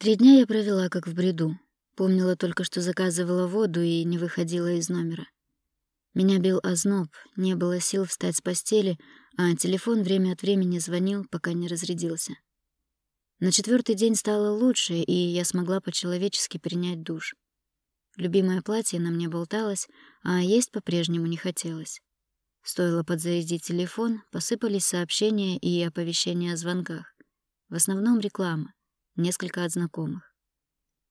Три дня я провела как в бреду. Помнила только, что заказывала воду и не выходила из номера. Меня бил озноб, не было сил встать с постели, а телефон время от времени звонил, пока не разрядился. На четвертый день стало лучше, и я смогла по-человечески принять душ. Любимое платье на мне болталось, а есть по-прежнему не хотелось. Стоило подзарядить телефон, посыпались сообщения и оповещения о звонках. В основном реклама, несколько от знакомых.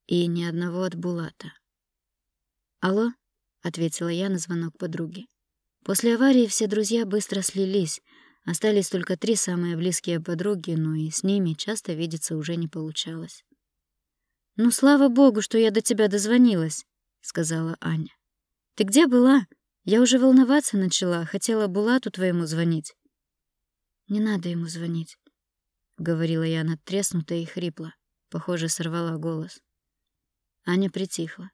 И ни одного от Булата. «Алло?» — ответила я на звонок подруги. После аварии все друзья быстро слились, остались только три самые близкие подруги, но и с ними часто видеться уже не получалось. «Ну, слава богу, что я до тебя дозвонилась», — сказала Аня. «Ты где была? Я уже волноваться начала, хотела Булату твоему звонить». «Не надо ему звонить», — говорила я надтреснуто и хрипло. Похоже, сорвала голос. Аня притихла.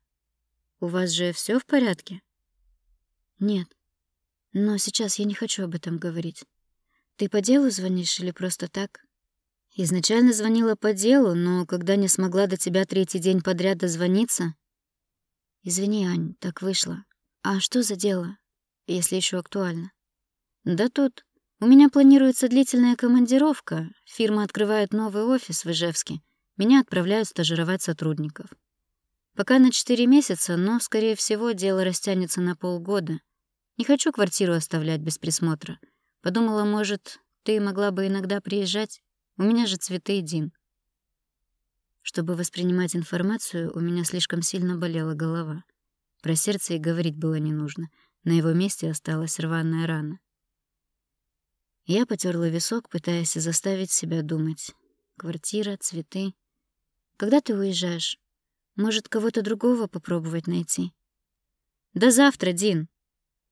«У вас же все в порядке?» «Нет. Но сейчас я не хочу об этом говорить. Ты по делу звонишь или просто так?» Изначально звонила по делу, но когда не смогла до тебя третий день подряд дозвониться... Извини, Ань, так вышло. А что за дело, если еще актуально? Да тут. У меня планируется длительная командировка. Фирма открывает новый офис в Ижевске. Меня отправляют стажировать сотрудников. Пока на четыре месяца, но, скорее всего, дело растянется на полгода. Не хочу квартиру оставлять без присмотра. Подумала, может, ты могла бы иногда приезжать? У меня же цветы Дин. Чтобы воспринимать информацию, у меня слишком сильно болела голова. Про сердце и говорить было не нужно. На его месте осталась рваная рана. Я потерла висок, пытаясь заставить себя думать. Квартира, цветы. Когда ты уезжаешь? Может, кого-то другого попробовать найти? До завтра, Дин,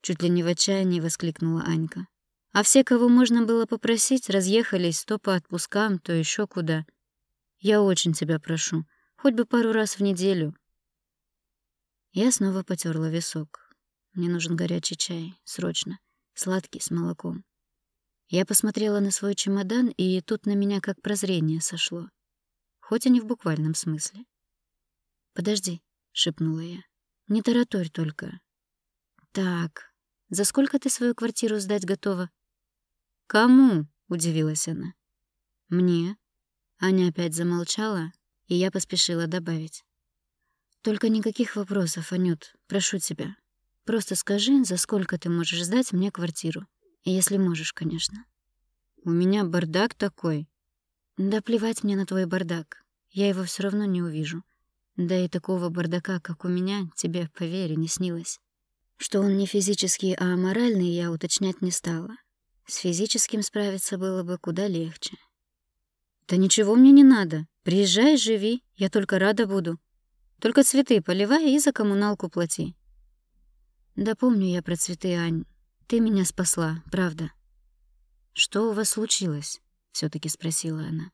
чуть ли не в отчаянии воскликнула Анька. А все, кого можно было попросить, разъехались то по отпускам, то еще куда. Я очень тебя прошу, хоть бы пару раз в неделю. Я снова потерла висок. Мне нужен горячий чай, срочно, сладкий с молоком. Я посмотрела на свой чемодан, и тут на меня как прозрение сошло хоть и не в буквальном смысле. «Подожди», — шепнула я. «Не тараторь только». «Так, за сколько ты свою квартиру сдать готова?» «Кому?» — удивилась она. «Мне». Аня опять замолчала, и я поспешила добавить. «Только никаких вопросов, Анют, прошу тебя. Просто скажи, за сколько ты можешь сдать мне квартиру. Если можешь, конечно». «У меня бардак такой», да плевать мне на твой бардак. Я его все равно не увижу. Да и такого бардака, как у меня, тебе, поверь, не снилось. Что он не физический, а моральный, я уточнять не стала. С физическим справиться было бы куда легче. Да ничего мне не надо. Приезжай, живи, я только рада буду. Только цветы поливай и за коммуналку плати. Да помню я про цветы, Ань. Ты меня спасла, правда. Что у вас случилось? Все таки спросила она.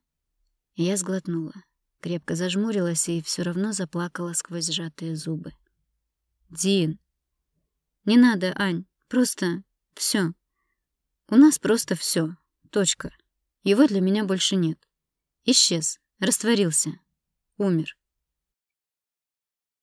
Я сглотнула, крепко зажмурилась и все равно заплакала сквозь сжатые зубы. «Дин!» «Не надо, Ань, просто все. У нас просто все. Точка. Его для меня больше нет. Исчез, растворился, умер.